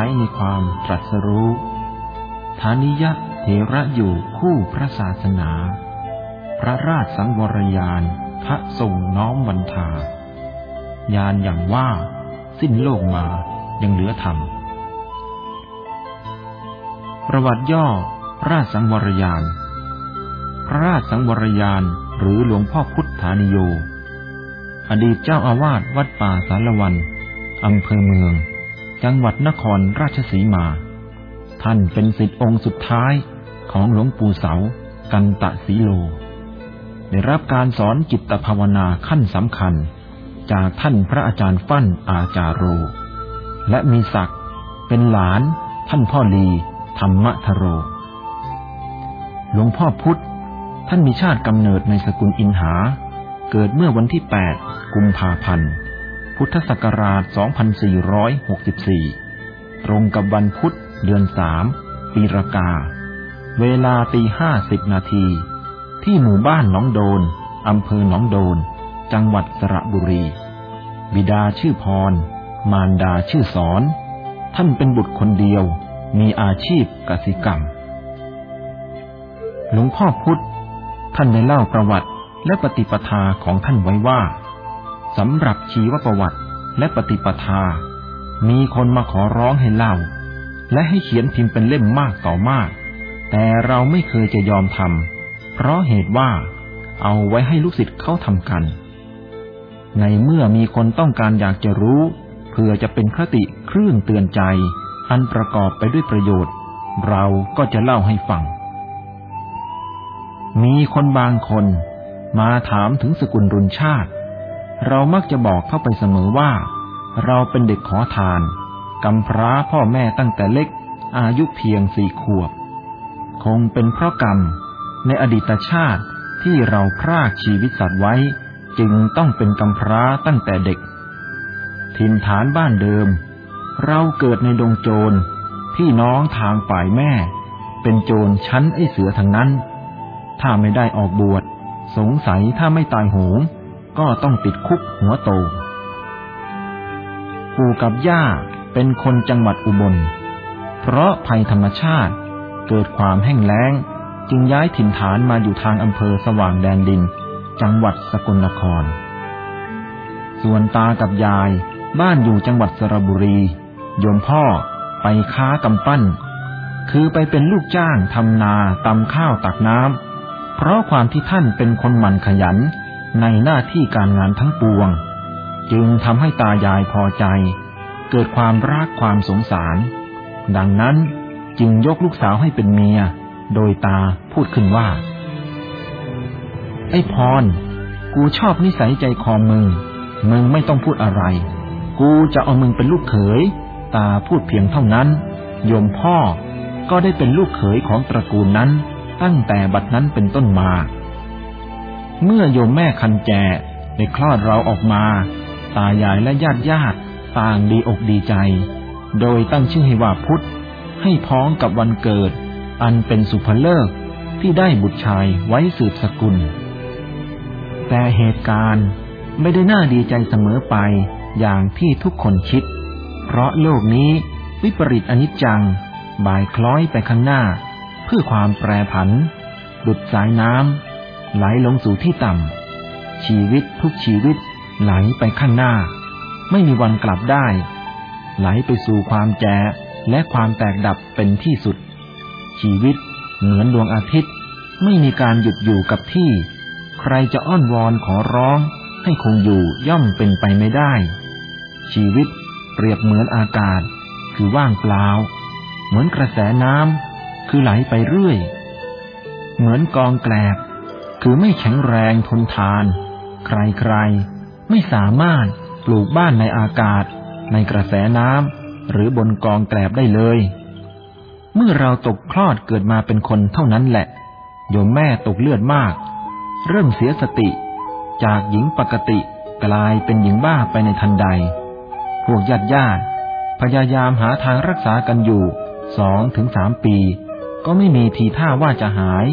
ใช้ในความตรัสรู้ฐานิยะเถระอยู่คู่พระศาสนา พระราชสังวรยานพระทรงน้อมวันทายานอย่างว่า สิ้นโลกมายังเหลือธรรม ประวัติย่อ ราชสังวรยาน พระราชสังวรยานหรือหลวงพ่อพุทธานิโย อดีตเจ้าอาวาสวัดป่าสารวันอำเภอเมือง จังหวัดนครราชสีมา ท่านเป็นศิษย์องค์สุดท้ายของหลวงปู่เสา กันตะสีโล ได้รับการสอนจิตภาวนาขั้นสำคัญ จากท่านพระอาจารย์ฟั่นอาจารโร และมีศักดิ์เป็นหลาน ท่านพ่อลีธรรมทโร หลวงพ่อพุธท่านมีชาติกำเนิดในสกุลอินหา เกิดเมื่อวันที่ 8 กุมภาพันธ์ พุทธศักราช 2464 ตรงกับวันพุธเดือนสามปีรากา เวลาตีห้าสิบนาที ที่หมู่บ้านหนองโดน อำเภอหนองโดน จังหวัดสระบุรี บิดาชื่อพร มารดาชื่อสอน ท่านเป็นบุตรคนเดียว มีอาชีพกสิกรรม หลวงพ่อพุธ ท่านได้เล่าประวัติและปฏิปทาของท่านไว้ว่า สำหรับชีวประวัติและปฏิปทา มีคนมาขอร้องให้เล่า และให้เขียนพิมพ์เป็นเล่มมากต่อมาก แต่เราไม่เคยจะยอมทำเพราะเหตุว่าเอาไว้ให้ลูกศิษย์เขาทำกัน ในเมื่อมีคนต้องการอยากจะรู้เพื่อจะเป็นคติเครื่องเตือนใจ อันประกอบไปด้วยประโยชน์ เราก็จะเล่าให้ฟัง มีคนบางคนมาถามถึงสกุลรุนชาติ เรามักจะบอกเข้าไปเสมอว่า เราเป็นเด็กขอทานกำพร้าพ่อแม่ตั้งแต่เล็ก อายุเพียงสี่ขวบ คงเป็นเพราะกรรม ในอดีตชาติที่เราพรากชีวิตสัตว์ไว้ จึงต้องเป็นกำพร้าตั้งแต่เด็ก ถิ่นฐานบ้านเดิม เราเกิดในดงโจรพี่น้องทางฝ่ายแม่ เป็นโจรชั้นไอเสือทั้งนั้น ถ้าไม่ได้ออกบวช สงสัยถ้าไม่ตายโหง ก็ต้องติดคุกหัวโต ปู่กับย่าเป็นคนจังหวัดอุบล เพราะภัยธรรมชาติเกิดความแห้งแล้ง จึงย้ายถิ่นฐานมาอยู่ทางอำเภอสว่างแดนดิน จังหวัดสกลนคร ส่วนตากับยายบ้านอยู่จังหวัดสระบุรี โยมพ่อไปค้ากำปั้น คือไปเป็นลูกจ้างทำนาตำข้าวตักน้ำเพราะความที่ท่านเป็นคนหมั่นขยัน ในหน้าที่การงานทั้งปวง จึงทำให้ตายายพอใจ เกิดความรักความสงสาร ดังนั้นจึงยกลูกสาวให้เป็นเมีย โดยตาพูดขึ้นว่า ไอ้พร กูชอบนิสัยใจคอมึง มึงไม่ต้องพูดอะไร กูจะเอามึงเป็นลูกเขย ตาพูดเพียงเท่านั้น โยมพ่อก็ได้เป็นลูกเขยของตระกูลนั้นตั้งแต่บัดนั้นเป็นต้นมา เมื่อโยมแม่คันแจได้คลอดเราออกมา ตายายและญาติญาติต่างดีอกดีใจ โดยตั้งชื่อให้ว่าพุทธ ให้พ้องกับวันเกิด อันเป็นสุภเลิกที่ได้บุตรชายไว้สืบสกุล แต่เหตุการณ์ไม่ได้น่าดีใจเสมอไปอย่างที่ทุกคนคิด เพราะโลกนี้วิปริตอนิจจัง บ่ายคล้อยไปข้างหน้า เพื่อความแปรผัน ดุดสายน้ำ ไหลลงสู่ที่ต่ำ ชีวิตทุกชีวิตไหลไปข้างหน้า ไม่มีวันกลับได้ ไหลไปสู่ความแก่และความแตกดับเป็นที่สุด ชีวิตเหมือนดวงอาทิตย์ ไม่มีการหยุดอยู่กับที่ ใครจะอ้อนวอนขอร้อง ให้คงอยู่ย่อมเป็นไปไม่ได้ ชีวิตเปรียบเหมือนอากาศ คือว่างเปล่า เหมือนกระแสน้ำคือไหลไปเรื่อย เหมือนกองแกลบ คือไม่แข็งแรงทนทาน ใครๆ ไม่สามารถปลูกบ้านในอากาศ ในกระแสน้ำหรือบนกองแกลบได้เลย เมื่อเราตกคลอดเกิดมาเป็นคนเท่านั้นแหละ โยมแม่ตกเลือดมาก เริ่มเสียสติ จากหญิงปกติกลายเป็นหญิงบ้าไปในทันใด พวกญาติญาติพยายามหาทางรักษากันอยู่สองถึงสามปี ก็ไม่มีทีท่าว่าจะหาย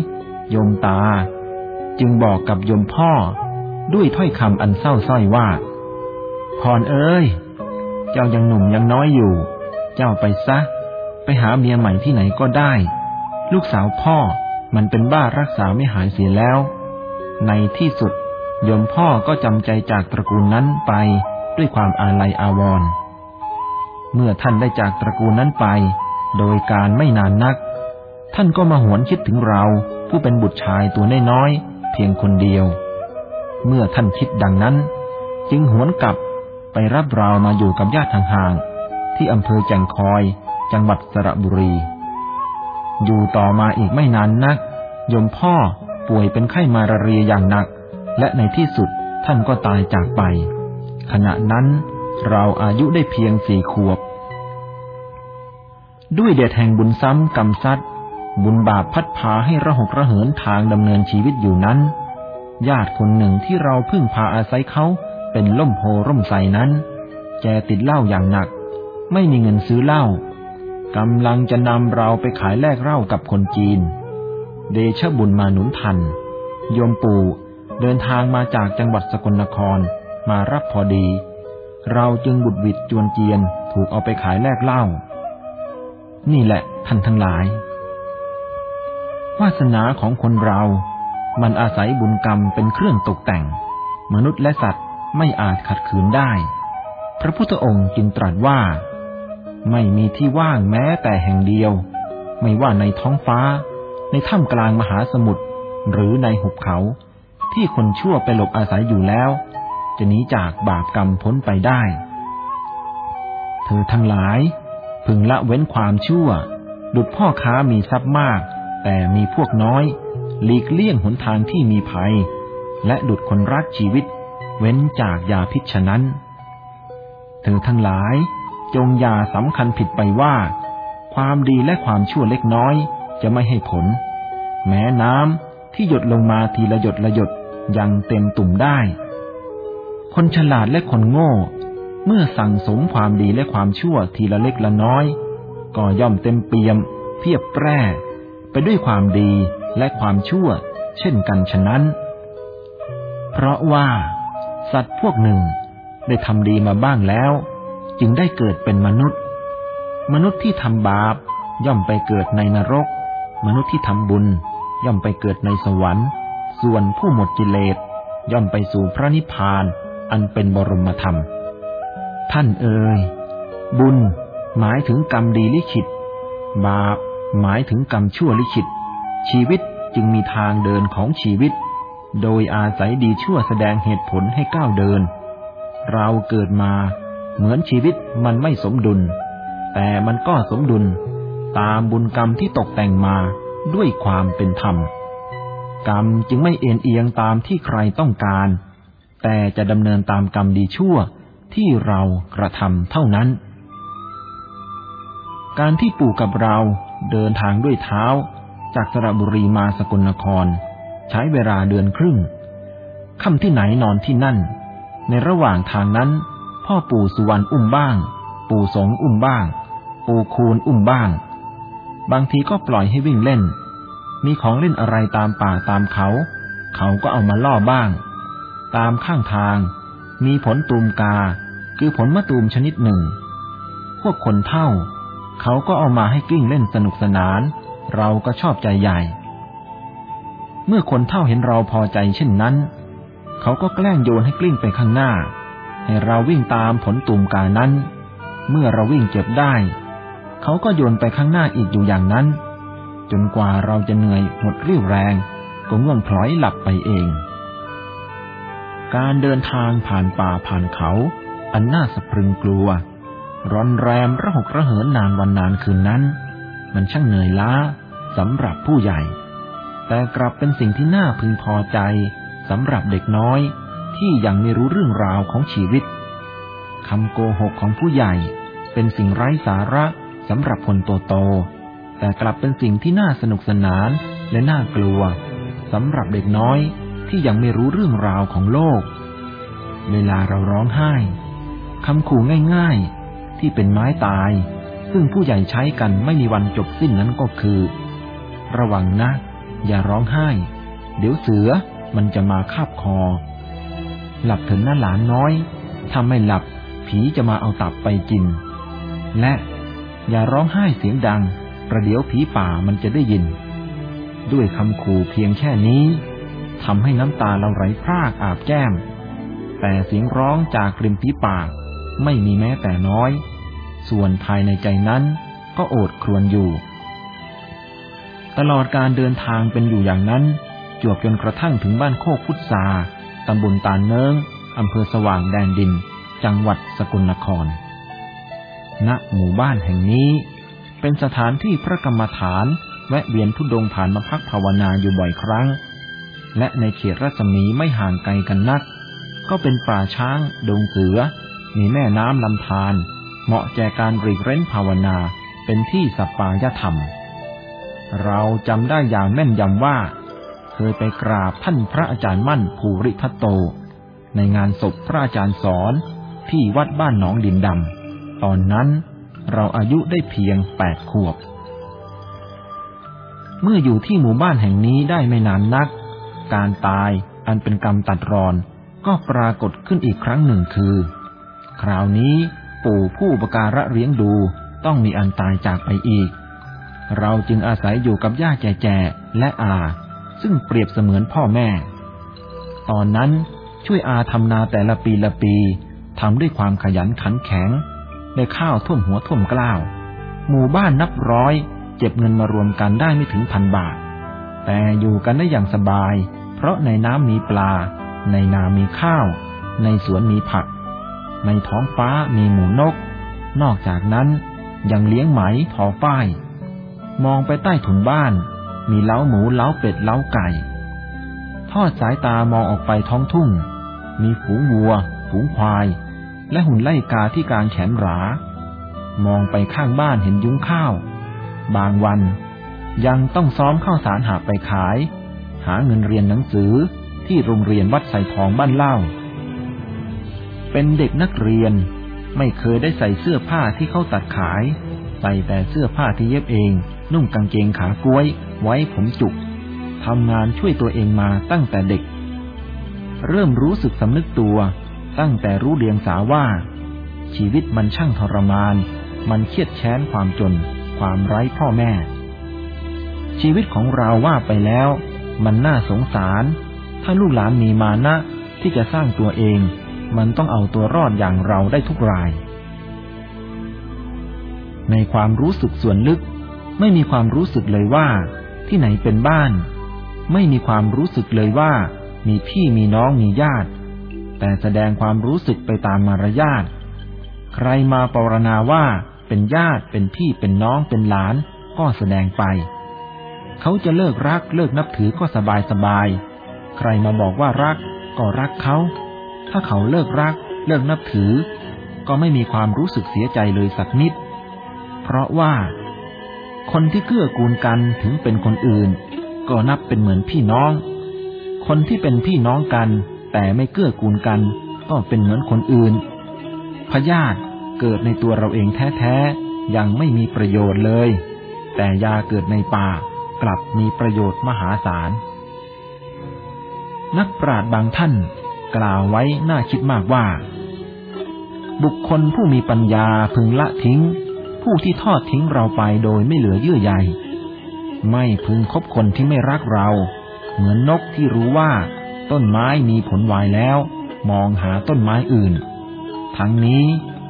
โยมตา จึงบอกกับโยมพ่อ ด้วยถ้อยคำอันเศร้าส้อยว่าพรเอ้ย เจ้ายังหนุ่มยังน้อยอยู่ เจ้าไปซะ ไปหาเมียใหม่ที่ไหนก็ได้ ลูกสาวพ่อมันเป็นบ้ารักษาไม่หายเสียแล้ว ในที่สุดโยมพ่อก็จำใจจากตระกูลนั้นไปด้วยความอาลัยอาวรณ์เมื่อท่านได้จากตระกูลนั้นไป โดยการไม่นานนัก ท่านก็มาหวนคิดถึงเราผู้เป็นบุตรชายตัวน้อยๆ เพียงคนเดียว เมื่อท่านคิดดังนั้น จึงหวนกลับไปรับเรามาอยู่กับญาติห่างๆที่อำเภอแจงคอย จังหวัดสระบุรี อยู่ต่อมาอีกไม่นานนัก ยมพ่อป่วยเป็นไข้มาลาเรียอย่างหนัก และในที่สุดท่านก็ตายจากไป ขณะนั้นเราอายุได้เพียงสี่ขวบ ด้วยเดชแห่งบุญซ้ำกรรมซัด บุญบาปพัดพาให้ระหกระเหินทางดำเนินชีวิตอยู่นั้น ญาติคนหนึ่งที่เราพึ่งพาอาศัยเขาเป็นล่มโพร่มใสนั้น แกติดเหล้าอย่างหนัก ไม่มีเงินซื้อเหล้ากำลังจะนำเราไปขายแลกเหล้ากับคนจีน เดชบุญมาหนุนทันโยมปู่เดินทางมาจากจังหวัดสกลนครมารับพอดี เราจึงบุดวิดจวนเจียนถูกเอาไปขายแลกเหล้านี่แหละท่านทั้งหลาย วาสนาของคนเรา มันอาศัยบุญกรรมเป็นเครื่องตกแต่ง มนุษย์และสัตว์ไม่อาจขัดขืนได้ พระพุทธองค์จึงตรัสว่า ไม่มีที่ว่างแม้แต่แห่งเดียว ไม่ว่าในท้องฟ้า ในถ้ำกลางมหาสมุทรหรือในหุบเขา ที่คนชั่วไปหลบอาศัยอยู่แล้ว จะหนีจากบาปกรรมพ้นไปได้ เธอทั้งหลาย พึงละเว้นความชั่ว ดุดพ่อค้ามีทรัพย์มาก แต่มีพวกน้อย หลีกเลี่ยงหนทางที่มีภัย และดุดคนรักชีวิต เว้นจากยาพิษฉะนั้น เธอทั้งหลาย จงอย่าสำคัญผิดไปว่า ความดีและความชั่วเล็กน้อยจะไม่ให้ผล แม้น้ำที่หยดลงมาทีละหยดละหยดยังเต็มตุ่มได้ คนฉลาดและคนโง่ เมื่อสั่งสมความดีและความชั่วทีละเล็กละน้อย ก็ย่อมเต็มเปี่ยม เพียบแปร่ ไปด้วยความดีและความชั่ว เช่นกันฉะนั้น เพราะว่าสัตว์พวกหนึ่งได้ทำดีมาบ้างแล้ว จึงได้เกิดเป็นมนุษย์ มนุษย์ที่ทำบาปย่อมไปเกิดในนรก มนุษย์ที่ทำบุญ ย่อมไปเกิดในสวรรค์ ส่วนผู้หมดกิเลสย่อมไปสู่พระนิพพาน อันเป็นบรมธรรม ท่านเอ่ยบุญหมายถึงกรรมดีลิขิต บาป หมายถึงกรรมชั่วลิขิต ชีวิตจึงมีทางเดินของชีวิต โดยอาศัยดีชั่วแสดงเหตุผลให้ก้าวเดิน เราเกิดมาเหมือนชีวิตมันไม่สมดุล แต่มันก็สมดุล ตามบุญกรรมที่ตกแต่งมาด้วยความเป็นธรรม กรรมจึงไม่เอ็นเอียงตามที่ใครต้องการ แต่จะดำเนินตามกรรมดีชั่วที่เรากระทำเท่านั้น การที่ปู่กับเรา เดินทางด้วยเท้า จากสระบุรีมาสกลนคร ใช้เวลาเดือนครึ่งค่ำที่ไหนนอนที่นั่น ในระหว่างทางนั้น พ่อปู่สุวรรณอุ้มบ้าง ปู่สงอุ้มบ้าง ปู่คูณอุ้มบ้าง บางทีก็ปล่อยให้วิ่งเล่น มีของเล่นอะไรตามป่าตามเขา เขาก็เอามาล่อบ้าง ตามข้างทาง มีผลตูมกา คือผลมะตูมชนิดหนึ่ง พวกคนเท่า เขาก็เอามาให้กลิ้งเล่นสนุกสนาน เราก็ชอบใจใหญ่ เมื่อคนเท่าเห็นเราพอใจเช่นนั้น เขาก็แกล้งโยนให้กลิ้งไปข้างหน้า ให้เราวิ่งตามผลตูมกานั้น เมื่อเราวิ่งเก็บได้ เขาก็โยนไปข้างหน้าอีกอยู่อย่างนั้น จนกว่าเราจะเหนื่อยหมดเรี่ยวแรงก็ง่วงพลอยหลับไปเอง การเดินทางผ่านป่าผ่านเขา อันน่าสะพรึงกลัว ร้อนแรมระหกระเหินนานวันนานคืนนั้น มันช่างเหนื่อยล้าสำหรับผู้ใหญ่ แต่กลับเป็นสิ่งที่น่าพึงพอใจสำหรับเด็กน้อยที่ยังไม่รู้เรื่องราวของชีวิตคำโกหกของผู้ใหญ่เป็นสิ่งไร้สาระสำหรับคนโตโต แต่กลับเป็นสิ่งที่น่าสนุกสนานและน่ากลัวสำหรับเด็กน้อยที่ยังไม่รู้เรื่องราวของโลก เวลาเราร้องไห้คำขู่ง่ายๆ ที่เป็นไม้ตาย ซึ่งผู้ใหญ่ใช้กันไม่มีวันจบสิ้นนั้นก็คือ ระวังนะ อย่าร้องไห้ เดี๋ยวเสือมันจะมาคาบคอ หลับถึงหน้าหลานน้อยถ้าไม่หลับผีจะมาเอาตับไปกิน และอย่าร้องไห้เสียงดัง ประเดี๋ยวผีป่ามันจะได้ยิน ด้วยคำขู่เพียงแค่นี้ทำให้น้ำตาเราไหลพรากอาบแก้ม แต่เสียงร้องจากริมฝีปาก ไม่มีแม้แต่น้อย ส่วนภายในใจนั้นก็โอดครวญอยู่ ตลอดการเดินทางเป็นอยู่อย่างนั้น จวบจนกระทั่งถึงบ้านโคกพุทธาตำบลตาเนิงอำเภอสว่างแดนดิน จังหวัดสกลนคร ณ หมู่บ้านแห่งนี้ เป็นสถานที่พระกรรมฐานแวะเวียนทุดงผ่านมาพักภาวนาอยู่บ่อยครั้ง และในเขตรัศมีไม่ห่างไกลกันนัก ก็เป็นป่าช้าง ดงเสือ มีแม่น้ำลำธารเหมาะแก่การรีเร้นภาวนาเป็นที่สัปปายธรรม เราจำได้อย่างแม่นยำว่า เคยไปกราบท่านพระอาจารย์มั่นภูริทัตโต ในงานศพพระอาจารย์สอนที่วัดบ้านหนองดินดำ ตอนนั้นเราอายุได้เพียงแปดขวบ เมื่ออยู่ที่หมู่บ้านแห่งนี้ได้ไม่นานนัก การตายอันเป็นกรรมตัดรอนก็ปรากฏขึ้นอีกครั้งหนึ่งคือ คราวนี้ปู่ผู้ประการะเลี้ยงดูต้องมีอันตายจากไปอีก เราจึงอาศัยอยู่กับย่าแจ่ๆและอา ซึ่งเปรียบเสมือนพ่อแม่ ตอนนั้นช่วยอาทำนาแต่ละปีละปีทำด้วยความขยันขันแข็งได้ข้าวท่วมหัวท่วมกล้าว หมู่บ้านนับร้อย เจ็บเงินมารวมกันได้ไม่ถึงพันบาท แต่อยู่กันได้อย่างสบาย เพราะในน้ำมีปลา ในนามีข้าว ในสวนมีผัก ในท้องฟ้ามีหมูนก นอกจากนั้นยังเลี้ยงไหมทอป้าย มองไปใต้ถุนบ้าน มีเล้าหมูเล้าเป็ดเล้าไก่ ทอดสายตามองออกไปท้องทุ่ง มีฝูงวัว ฝูงควาย และหุ่นไล่กาที่กลางแขนหรา มองไปข้างบ้านเห็นยุ้งข้าว บางวัน ยังต้องซ้อมข้าวสารหาไปขาย หาเงินเรียนหนังสือที่โรงเรียนวัดใส่ทองบ้านเล่า เป็นเด็กนักเรียน ไม่เคยได้ใส่เสื้อผ้าที่เขาตัดขาย ใส่แต่เสื้อผ้าที่เย็บเอง นุ่งกางเกงขากล้วย ไว้ผมจุกทำงานช่วยตัวเองมาตั้งแต่เด็ก เริ่มรู้สึกสำนึกตัว ตั้งแต่รู้เรียงสาว่า ชีวิตมันช่างทรมาน มันเครียดแค้นความจน ความไร้พ่อแม่ ชีวิตของเราว่าไปแล้ว มันน่าสงสาร ถ้าลูกหลานมีมานะที่จะสร้างตัวเอง มันต้องเอาตัวรอดอย่างเราได้ทุกราย ในความรู้สึกส่วนลึก ไม่มีความรู้สึกเลยว่า ที่ไหนเป็นบ้าน ไม่มีความรู้สึกเลยว่า มีพี่มีน้องมีญาติ แต่แสดงความรู้สึกไปตามมารยาทใครมาปรณาว่าเป็นญาติเป็นพี่เป็นน้องเป็นหลาน ก็แสดงไป เขาจะเลิกรักเลิกนับถือก็สบายสบาย ใครมาบอกว่ารักก็รักเขา ถ้าเขาเลิกรัก เลิกนับถือ ก็ไม่มีความรู้สึกเสียใจเลยสักนิด เพราะว่า คนที่เกื้อกูลกันถึงเป็นคนอื่น ก็นับเป็นเหมือนพี่น้อง คนที่เป็นพี่น้องกัน แต่ไม่เกื้อกูลกัน ก็เป็นเหมือนคนอื่นพยาธิเกิดในตัวเราเองแท้ๆ ยังไม่มีประโยชน์เลย แต่ยาเกิดในป่ากลับมีประโยชน์มหาศาล นักปราชญ์บางท่าน กล่าวไว้น่าคิดมากว่า บุคคลผู้มีปัญญาพึงละทิ้ง ผู้ที่ทอดทิ้งเราไปโดยไม่เหลือเยื่อใยไม่พึงคบคนที่ไม่รักเรา เหมือนนกที่รู้ว่า ต้นไม้มีผลวายแล้ว มองหาต้นไม้อื่น ทั้งนี้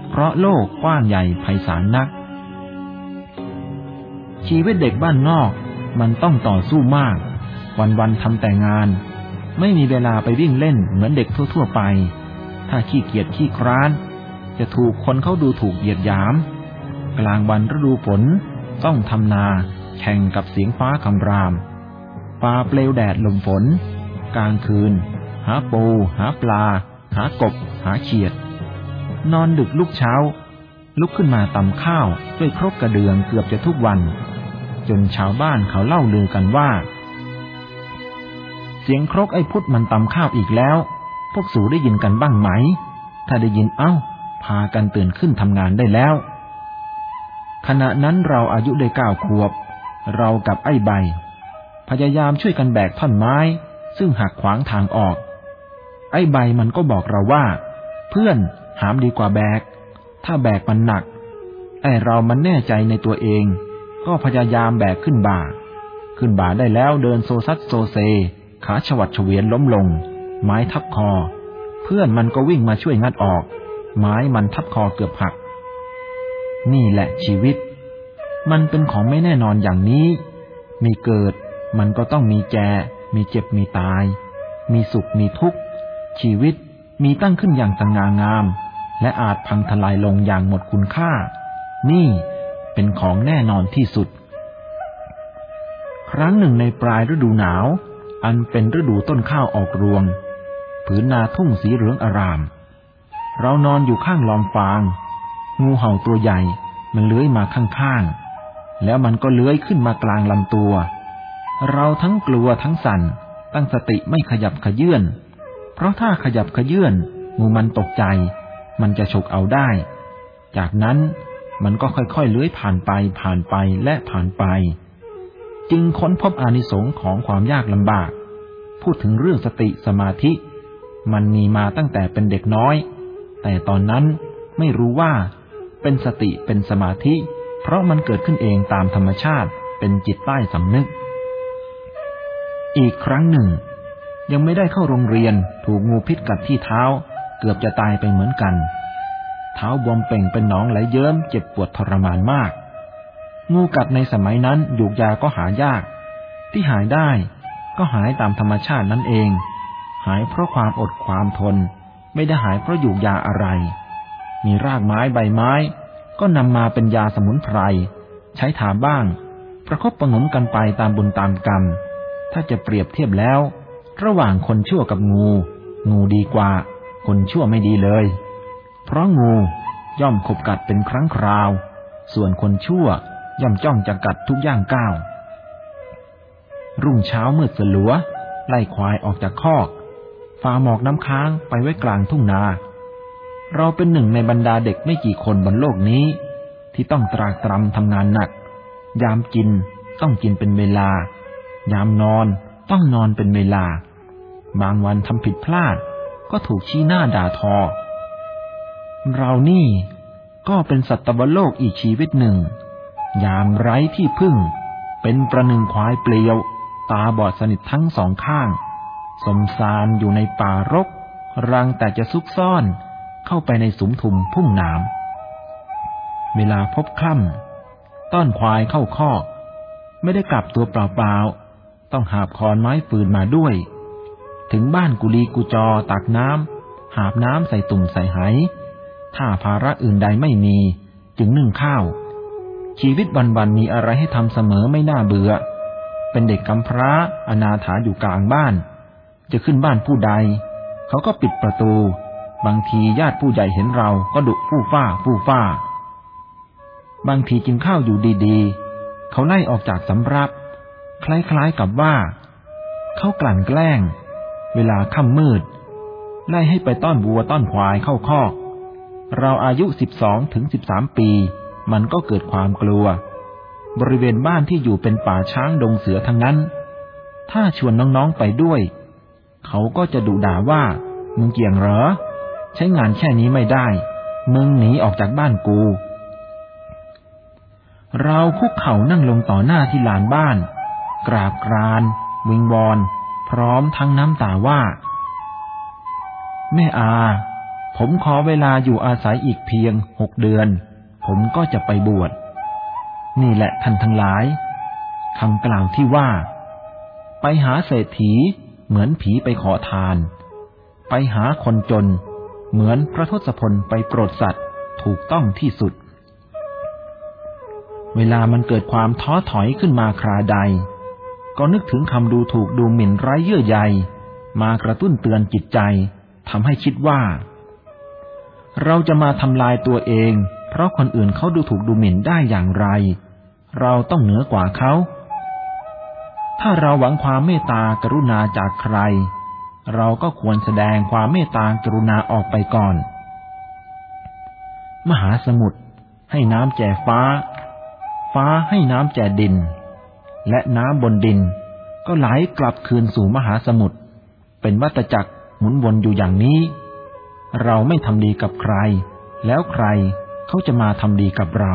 เพราะโลกกว้างใหญ่ไพศาลนัก ชีวิตเด็กบ้านนอกมันต้องต่อสู้มาก วันๆทำแต่งาน ไม่มีเวลาไปวิ่งเล่นเหมือนเด็กทั่ว ๆ ไป ถ้าขี้เกียจขี้คร้าน จะถูกคนเขาดูถูกเหยียดหยาม กลางวันฤดูฝนต้องทำนาแข่งกับเสียงฟ้าคำรามป่าเปลวแดดลมฝน กลางคืน หาปู หาปลา หากบ หาเขียด นอนดึกลุกเช้า ลุกขึ้นมาตำข้าวด้วยครกกระเดืองเกือบจะทุกวัน จนชาวบ้านเขาเล่าลือกันว่า เสียงครกไอ้พุทธมันตำข้าวอีกแล้ว พวกสูได้ยินกันบ้างไหม ถ้าได้ยินเอ้า พากันตื่นขึ้นทำงานได้แล้ว ขณะนั้นเราอายุได้เก้าขวบ เรากับไอ้ใบ พยายามช่วยกันแบกท่อนไม้ ซึ่งหักขวางทางออก ไอ้ใบมันก็บอกเราว่า เพื่อนหามดีกว่าแบก ถ้าแบกมันหนัก ไอเรามันแน่ใจในตัวเอง ก็พยายามแบกขึ้นบ่า ขึ้นบ่าได้แล้วเดินโซซัดโซเซ ขาฉวัดเฉวียนล้มลง ไม้ทับคอ เพื่อนมันก็วิ่งมาช่วยงัดออก ไม้มันทับคอเกือบหัก นี่แหละชีวิต มันเป็นของไม่แน่นอนอย่างนี้ มีเกิด มันก็ต้องมีแจ มีเจ็บมีตาย มีสุขมีทุกข์ ชีวิตมีตั้งขึ้นอย่างสง่างาม และอาจพังทลายลงอย่างหมดคุณค่า นี่เป็นของแน่นอนที่สุด ครั้งหนึ่งในปลายฤดูหนาว อันเป็นฤดูต้นข้าวออกรวง ผืนนาทุ่งสีเหลืองอาราม เรานอนอยู่ข้างลอมฟาง งูเห่าตัวใหญ่มันเลื้อยมาข้างๆ แล้วมันก็เลื้อยขึ้นมากลางลำตัว เราทั้งกลัวทั้งสั่น ตั้งสติไม่ขยับขยื่น เพราะถ้าขยับขยื่นงูมันตกใจ มันจะฉกเอาได้ จากนั้นมันก็ค่อยๆเลื้อยผ่านไปผ่านไปและผ่านไป จึงค้นพบอานิสงส์ของความยากลำบาก พูดถึงเรื่องสติสมาธิ มันมีมาตั้งแต่เป็นเด็กน้อย แต่ตอนนั้นไม่รู้ว่า เป็นสติเป็นสมาธิ เพราะมันเกิดขึ้นเองตามธรรมชาติเป็นจิตใต้สำนึก อีกครั้งหนึ่ง ยังไม่ได้เข้าโรงเรียนถูกงูพิษกัดที่เท้า เกือบจะตายไปเหมือนกัน เท้าบวมเป่งเป็นหนองไหลเยิ้มเจ็บปวดทรมานมาก งูกัดในสมัยนั้นยูกยาก็หายาก ที่หายได้ก็หายตามธรรมชาตินั่นเอง หายเพราะความอดความทน ไม่ได้หายเพราะยูกยาอะไร มีรากไม้ใบไม้ ก็นำมาเป็นยาสมุนไพร ใช้ถาบ้าง ประคบประงมกันไปตามบุญตามกรรม ถ้าจะเปรียบเทียบแล้ว ระหว่างคนชั่วกับงู งูดีกว่า คนชั่วไม่ดีเลย เพราะงูย่อมขบกัดเป็นครั้งคราว ส่วนคนชั่ว ย่อมจ้องจะกัดทุกย่างก้าว รุ่งเช้ามืดสลัว ไล่ควายออกจากคอกฝ่าหมอกน้ำค้างไปไว้กลางทุ่งนา เราเป็นหนึ่งในบรรดาเด็กไม่กี่คนบนโลกนี้ ที่ต้องตรากตรำทำงานหนัก ยามกินต้องกินเป็นเวลา ยามนอนต้องนอนเป็นเวลา บางวันทำผิดพลาด ก็ถูกชี้หน้าด่าทอ เรานี่ก็เป็นสัตว์โลกอีกชีวิตหนึ่ง ยามไร้ที่พึ่ง เป็นประหนึ่งควายเปลียว ตาบอดสนิททั้งสองข้าง สมสารอยู่ในป่ารก รังแต่จะซุกซ่อนเข้าไปในสุมทุมพุ่งหนาม เวลาพบคล่ำต้อนควายเข้าคอกไม่ได้กลับตัวเปล่าๆ ต้องหาบคอนไม้ฟืนมาด้วย ถึงบ้านกุลีกุจอตักน้ำหาบน้ำใส่ตุ่มใส่ไหถ้าภาระอื่นใดไม่มี จึงนึ่งข้าว ชีวิตวันๆมีอะไรให้ทำเสมอไม่น่าเบื่อ เป็นเด็กกำพร้า อนาถาอยู่กลางบ้าน จะขึ้นบ้านผู้ใด เขาก็ปิดประตู บางทีญาติผู้ใหญ่เห็นเราก็ดุผู้ฟ้าผู้ฟ้า บางทีกินข้าวอยู่ดีๆ เขาไล่ออกจากสำรับ คล้ายๆกับว่า เขากลั่นแกล้ง เวลาค่ำมืด ไล่ให้ไปต้อนวัวต้อนควายเข้าคอก เราอายุสิบสองถึงสิบสามปี มันก็เกิดความกลัว บริเวณบ้านที่อยู่เป็นป่าช้างดงเสือทั้งนั้น ถ้าชวนน้องๆไปด้วย เขาก็จะดุด่าว่า มึงเกี่ยงเหรอ ใช้งานแค่นี้ไม่ได้ มึงหนีออกจากบ้านกู เราคุกเข่านั่งลงต่อหน้าที่ลานบ้าน กราบกราน วิงวอน พร้อมทั้งน้ำตาว่า แม่อาผมขอเวลาอยู่อาศัยอีกเพียงหกเดือน ผมก็จะไปบวช นี่แหละท่านทั้งหลายคำกล่าวที่ว่า ไปหาเศรษฐีเหมือนผีไปขอทาน ไปหาคนจน เหมือนพระทศพลไปโปรดสัตว์ถูกต้องที่สุด เวลามันเกิดความท้อถอยขึ้นมาคราใด ก็นึกถึงคำดูถูกดูหมิ่นไร้เยื่อใย มากระตุ้นเตือนจิตใจทำให้คิดว่า เราจะมาทำลายตัวเอง เพราะคนอื่นเขาดูถูกดูหมิ่นได้อย่างไร เราต้องเหนือกว่าเขา ถ้าเราหวังความเมตตากรุณาจากใคร เราก็ควรแสดงความเมตตากรุณาออกไปก่อน มหาสมุทรให้น้ำแจ่ฟ้า ฟ้าให้น้ำแจ่ดิน และน้ำบนดิน ก็ไหลกลับคืนสู่มหาสมุทรเป็นวัตจักรหมุนวนอยู่อย่างนี้ เราไม่ทำดีกับใคร แล้วใคร เขาจะมาทำดีกับเรา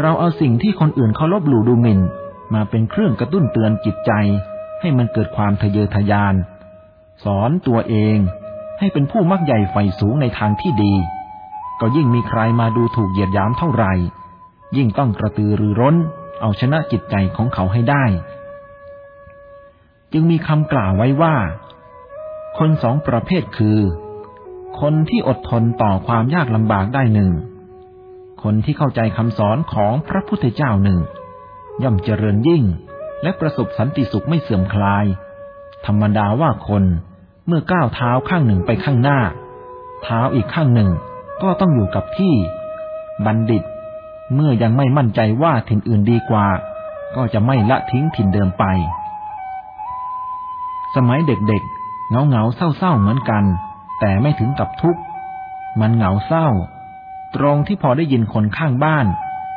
เราเอาสิ่งที่คนอื่นเขาลบหลู่ดูหมิ่น มาเป็นเครื่องกระตุ้นเตือนจิตใจ ให้มันเกิดความทะเยอทะยาน สอนตัวเองให้เป็นผู้มักใหญ่ไฟสูงในทางที่ดี ก็ยิ่งมีใครมาดูถูกเหยียดยามเท่าไหร่ ยิ่งต้องกระตือรือร้น เอาชนะจิตใจของเขาให้ได้ จึงมีคำกล่าวไว้ว่า คนสองประเภทคือ คนที่อดทนต่อความยากลำบากได้หนึ่ง คนที่เข้าใจคำสอนของพระพุทธเจ้าหนึ่ง ย่อมเจริญยิ่ง และประสบสันติสุขไม่เสื่อมคลาย ธรรมดาว่าคนเมื่อก้าวเท้าข้างหนึ่งไปข้างหน้า เท้าอีกข้างหนึ่งก็ต้องอยู่กับที่ บัณฑิต เมื่อยังไม่มั่นใจว่าถิ่นอื่นดีกว่า ก็จะไม่ละทิ้งถิ่นเดิมไป สมัยเด็กๆเงาเงาเศร้าๆเหมือนกัน แต่ไม่ถึงกับทุกข์ มันเหงาเศร้า ตรงที่พอได้ยินคนข้างบ้าน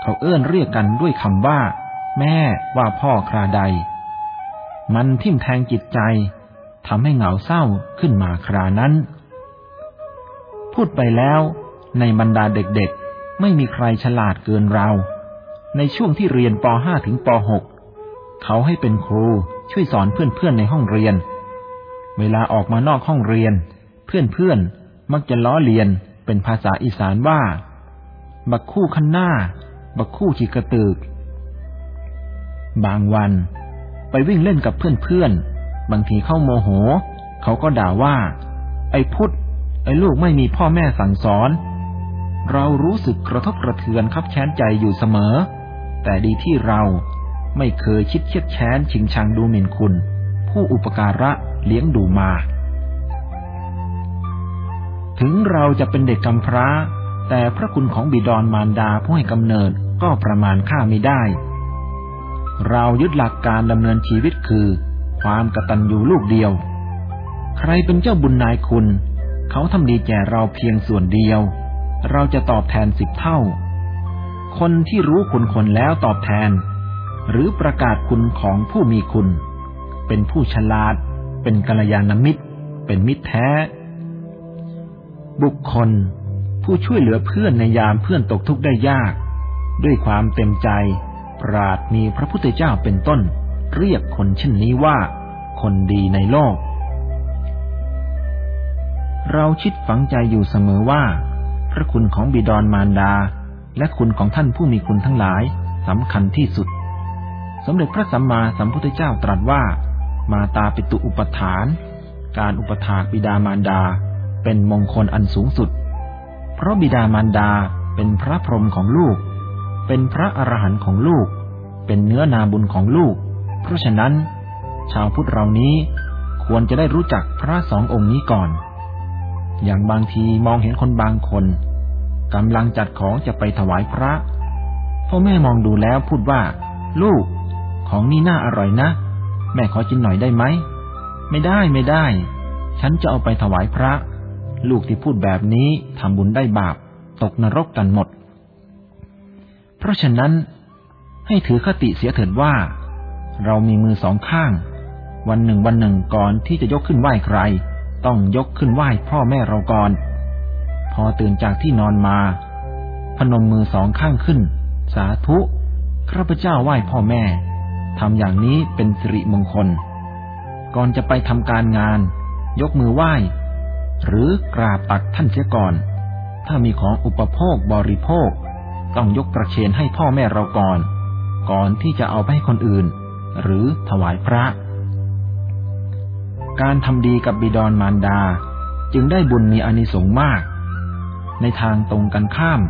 เขาเอื้อนเรียกกันด้วยคำว่า แม่ว่าพ่อคราใด มันทิ่มแทงจิตใจทำให้เหงาเศร้าขึ้นมาครานั้น พูดไปแล้วในบรรดาเด็กๆ ไม่มีใครฉลาดเกินเรา ในช่วงที่เรียนป .5 ถึงป .6 เขาให้เป็นครูช่วยสอนเพื่อนๆในห้องเรียน เวลาออกมานอกห้องเรียน เพื่อนๆ มักจะล้อเลียนเป็นภาษาอีสานว่า บักคู่ขันหน้า บักคู่ขีกระตึก บางวันไปวิ่งเล่นกับเพื่อนๆ บางทีเข้าโมโห เขาก็ด่าว่า ไอ้พุทธไอ้ลูกไม่มีพ่อแม่สั่งสอน เรารู้สึกกระทบกระเทือนคับแค้นใจอยู่เสมอ แต่ดีที่เราไม่เคยคิดเชียดแค้นชิงชังดูหมิ่นคุณ ผู้อุปการะเลี้ยงดูมา ถึงเราจะเป็นเด็กกำพร้า แต่พระคุณของบิดรมารดาผู้ให้กำเนิดก็ประมาณค่าไม่ได้ เรายึดหลักการดำเนินชีวิตคือ ความกตัญญูลูกเดียว ใครเป็นเจ้าบุญนายคุณ เขาทำดีแก่เราเพียงส่วนเดียว เราจะตอบแทนสิบเท่า คนที่รู้คุณคนแล้วตอบแทน หรือประกาศคุณของผู้มีคุณ เป็นผู้ฉลาด เป็นกัลยาณมิตร เป็นมิตรแท้ บุคคล ผู้ช่วยเหลือเพื่อนในยามเพื่อนตกทุกข์ได้ยาก ด้วยความเต็มใจ ปราดมีพระพุทธเจ้าเป็นต้น เรียกคนเช่นนี้ว่า คนดีในโลก เราคิดฝังใจอยู่เสมอว่า พระคุณของบิดรมารดา และคุณของท่านผู้มีคุณทั้งหลายสำคัญที่สุด สมเด็จพระสัมมาสัมพุทธเจ้าตรัสว่า มาตาปิตุอุปทาน การอุปถากบิดามารดา เป็นมงคลอันสูงสุด เพราะบิดามารดาเป็นพระพรหมของลูก เป็นพระอรหันต์ของลูก เป็นเนื้อนาบุญของลูก เพราะฉะนั้น ชาวพุทธเรานี้ควรจะได้รู้จักพระสององค์นี้ก่อน อย่างบางทีมองเห็นคนบางคนกำลังจัดของจะไปถวายพระ พ่อแม่มองดูแล้วพูดว่า ลูก ของนี่น่าอร่อยนะ แม่ขอกินหน่อยได้ไหม ไม่ได้ไม่ได้ ฉันจะเอาไปถวายพระ ลูกที่พูดแบบนี้ทำบุญได้บาป ตกนรกกันหมด เพราะฉะนั้น ให้ถือคติเสียเถิดว่า เรามีมือสองข้าง วันหนึ่งวันหนึ่งก่อนที่จะยกขึ้นไหว้ใคร ต้องยกขึ้นไหว้พ่อแม่เราก่อน พอตื่นจากที่นอนมา พนมมือสองข้างขึ้น สาธุข้าพเจ้าไหว้พ่อแม่ทำอย่างนี้เป็นสิริมงคล ก่อนจะไปทำการงาน ยกมือไหว้ หรือกราบตักท่านเสียก่อน ถ้ามีของอุปโภคบริโภค ต้องยกกระเชนให้พ่อแม่เราก่อน ก่อนที่จะเอาไปให้คนอื่น หรือถวายพระ การทำดีกับบิดรมารดา จึงได้บุญมีอานิสงส์มาก ในทางตรงกันข้าม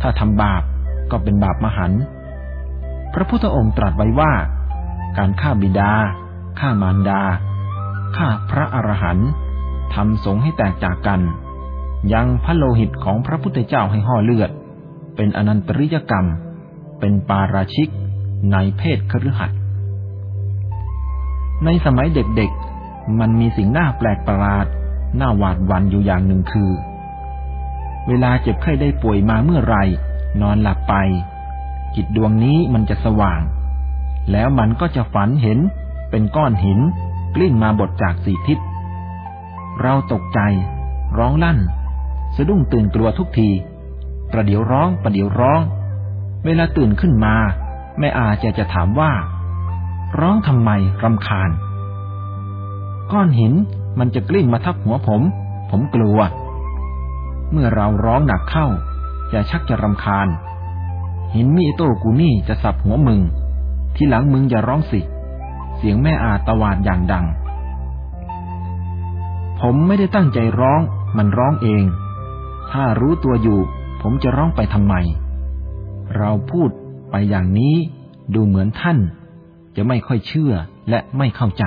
ถ้าทำบาปก็เป็นบาปมหัน พระพุทธองค์ตรัสไว้ว่า การฆ่าบิดา ฆ่ามารดา ฆ่าพระอรหันต์ ทำสงให้แตกจากกัน ยังพระโลหิตของพระพุทธเจ้าให้ห่อเลือด เป็นอนันตริยกรรม เป็นปาราชิกในเพศคฤหัสถในสมัยเด็กๆ มันมีสิ่งน่าแปลกประหลาด น่าหวาดหวั่นอยู่อย่างหนึ่งคือ เวลาเจ็บไข้ได้ป่วยมาเมื่อไร นอนหลับไป จิตดวงนี้มันจะสว่าง แล้วมันก็จะฝันเห็นเป็นก้อนหิน กลิ้งมาบดจากสี่ทิศ เราตกใจ ร้องลั่น สะดุ้งตื่นกลัวทุกที ประเดี๋ยวร้อง ประเดี๋ยวร้อง เวลาตื่นขึ้นมา แม่อาจะจะถามว่า ร้องทำไมรำคาญ ก้อนหินมันจะกลิ้งมาทับหัวผม ผมกลัว เมื่อเราร้องหนักเข้า จะชักจะรำคาญ หินมีโต้กูนี่จะสับหัวมึง ที่หลังมึงอย่าร้องสิ เสียงแม่อาตวาดอย่างดัง ผมไม่ได้ตั้งใจร้อง มันร้องเอง ถ้ารู้ตัวอยู่ ผมจะร้องไปทำไม เราพูดไปอย่างนี้ดูเหมือนท่าน จะไม่ค่อยเชื่อและไม่เข้าใจ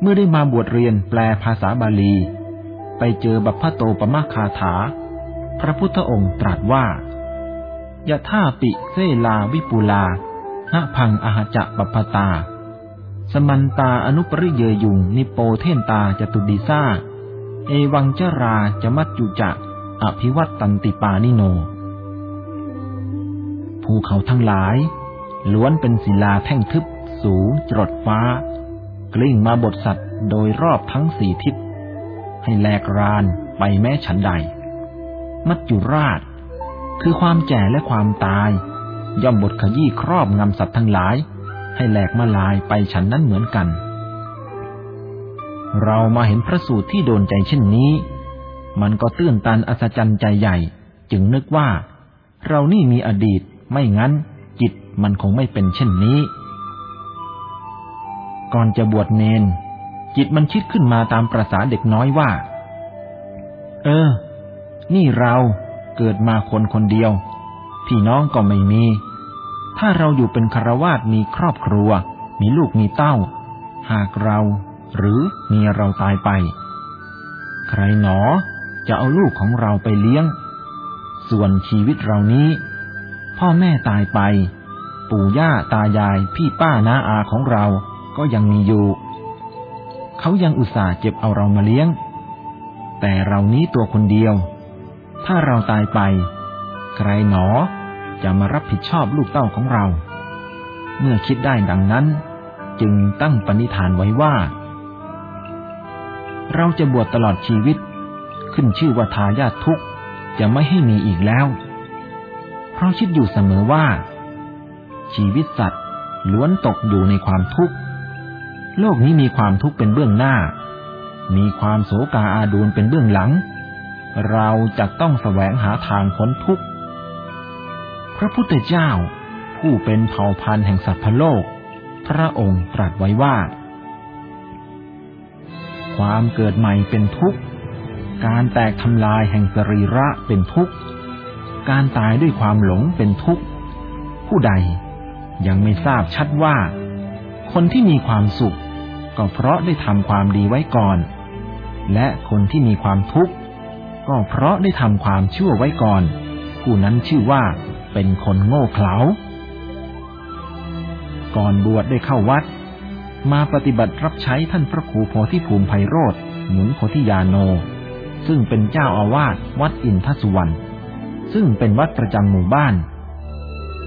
เมื่อได้มาบวชเรียนแปลภาษาบาลี ไปเจอบัพพโตปมาคาถา พระพุทธองค์ตรัสว่ายะท่าปิเซลาวิปุลาหะพังอาหจะปปตา สมันตาอนุปริเยยุง นิโปเทนตาจตุดีซาเอวังเจราจะมัจจุจะอภิวัตตันติปานิโน ภูเขาทั้งหลาย ล้วนเป็นศิลาแท่งทึบ สูงจรดฟ้า กลิ้งมาบทสัตว์โดยรอบทั้งสี่ทิศ ให้แหลกรานไปแม้ฉันใด มัจจุราช คือความแก่และความตาย ย่อมบทขยี้ครอบงำสัตว์ทั้งหลาย ให้แหลกมาลายไปฉันนั้นเหมือนกัน เรามาเห็นพระสูตรที่โดนใจเช่นนี้ มันก็ตื้นตันอัศจรรย์ใจใหญ่ จึงนึกว่า เรานี่มีอดีตไม่งั้น จิตมันคงไม่เป็นเช่นนี้ ก่อนจะบวชเนน จิตมันคิดขึ้นมาตามประษาเด็กน้อยว่า เออ นี่เราเกิดมาคนคนเดียว พี่น้องก็ไม่มี ถ้าเราอยู่เป็นคารวาสมีครอบครัว มีลูกมีเต้า หากเราหรือเมียเราตายไป ใครหนอจะเอาลูกของเราไปเลี้ยง ส่วนชีวิตเรานี้ พ่อแม่ตายไป ปู่ย่าตายายพี่ป้าน้าอาของเราก็ยังมีอยู่เขายังอุตส่าห์เจ็บเอาเรามาเลี้ยง แต่เรานี้ตัวคนเดียว ถ้าเราตายไป ใครหนอ จะมารับผิดชอบลูกเต้าของเรา เมื่อคิดได้ดังนั้น จึงตั้งปณิธานไว้ว่า เราจะบวชตลอดชีวิต ขึ้นชื่อว่าทายาททุกจะไม่ให้มีอีกแล้ว เพราะคิดอยู่เสมอว่า ชีวิตสัตว์ล้วนตกอยู่ในความทุกข์ โลกนี้มีความทุกข์เป็นเบื้องหน้า มีความโศกาอาดูลเป็นเบื้องหลัง เราจะต้องแสวงหาทางพ้นทุกข์ พระพุทธเจ้า ผู้เป็นเผ่าพันธุ์แห่งสัตว์พโลก พระองค์ตรัสไว้ว่า ความเกิดใหม่เป็นทุกข์ การแตกทำลายแห่งสรีระเป็นทุกข์ การตายด้วยความหลงเป็นทุกข์ ผู้ใดยังไม่ทราบชัดว่า คนที่มีความสุข ก็เพราะได้ทำความดีไว้ก่อน และคนที่มีความทุกข์ ก็เพราะได้ทำความชั่วไว้ก่อน ผู้นั้นชื่อว่า เป็นคนโง่เขลา ก่อนบวชได้เข้าวัด มาปฏิบัติรับใช้ท่านพระครูโพธิภูมิไพโรธหมุนโพธิยาโน ซึ่งเป็นเจ้าอาวาสวัดอินทสุวรรณ ซึ่งเป็นวัดประจำหมู่บ้าน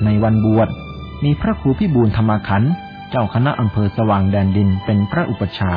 ในวันบวชมีพระครูพิบูลธรรมขันธ์เจ้าคณะอำเภอสว่างแดนดินเป็นพระอุปชา